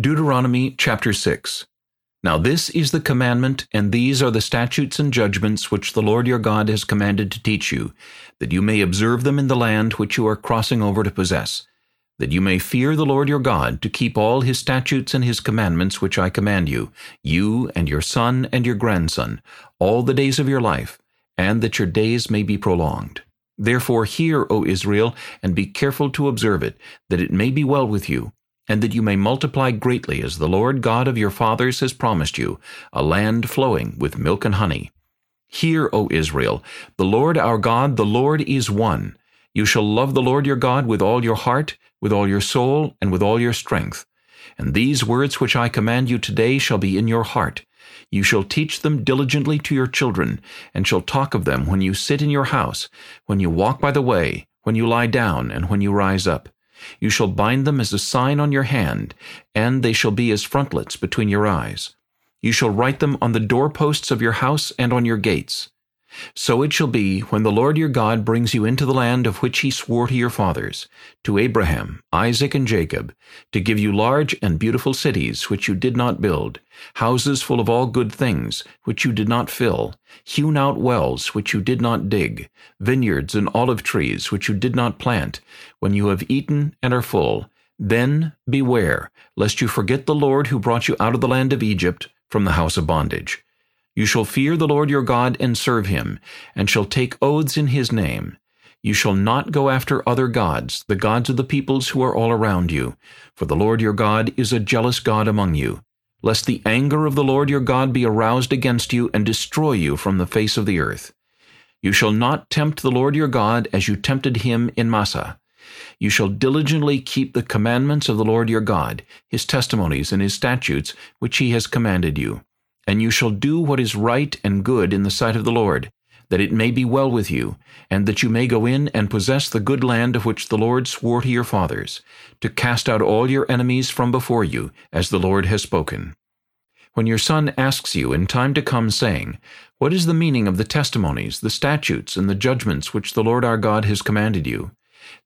Deuteronomy chapter 6 Now this is the commandment, and these are the statutes and judgments which the Lord your God has commanded to teach you, that you may observe them in the land which you are crossing over to possess, that you may fear the Lord your God, to keep all his statutes and his commandments which I command you, you and your son and your grandson, all the days of your life, and that your days may be prolonged. Therefore hear, O Israel, and be careful to observe it, that it may be well with you, and that you may multiply greatly as the Lord God of your fathers has promised you, a land flowing with milk and honey. Hear, O Israel, the Lord our God, the Lord is one. You shall love the Lord your God with all your heart, with all your soul, and with all your strength. And these words which I command you today shall be in your heart. You shall teach them diligently to your children, and shall talk of them when you sit in your house, when you walk by the way, when you lie down, and when you rise up. You shall bind them as a sign on your hand, and they shall be as frontlets between your eyes. You shall write them on the doorposts of your house and on your gates. So it shall be, when the Lord your God brings you into the land of which he swore to your fathers, to Abraham, Isaac, and Jacob, to give you large and beautiful cities which you did not build, houses full of all good things which you did not fill, hewn out wells which you did not dig, vineyards and olive trees which you did not plant, when you have eaten and are full, then beware, lest you forget the Lord who brought you out of the land of Egypt from the house of bondage. You shall fear the Lord your God and serve him, and shall take oaths in his name. You shall not go after other gods, the gods of the peoples who are all around you, for the Lord your God is a jealous God among you, lest the anger of the Lord your God be aroused against you and destroy you from the face of the earth. You shall not tempt the Lord your God as you tempted him in Massah. You shall diligently keep the commandments of the Lord your God, his testimonies and his statutes, which he has commanded you. And you shall do what is right and good in the sight of the Lord, that it may be well with you, and that you may go in and possess the good land of which the Lord swore to your fathers, to cast out all your enemies from before you, as the Lord has spoken. When your son asks you in time to come, saying, What is the meaning of the testimonies, the statutes, and the judgments which the Lord our God has commanded you?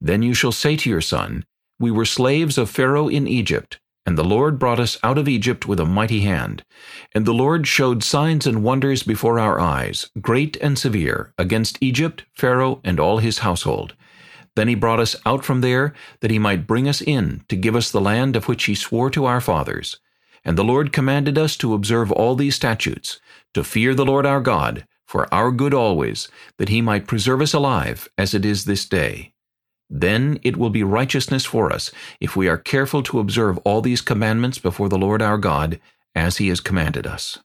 Then you shall say to your son, We were slaves of Pharaoh in Egypt, and the Lord brought us out of Egypt with a mighty hand. And the Lord showed signs and wonders before our eyes, great and severe, against Egypt, Pharaoh, and all his household. Then he brought us out from there, that he might bring us in, to give us the land of which he swore to our fathers. And the Lord commanded us to observe all these statutes, to fear the Lord our God, for our good always, that he might preserve us alive, as it is this day. Then it will be righteousness for us, if we are careful to observe all these commandments before the Lord our God, as he has commanded us.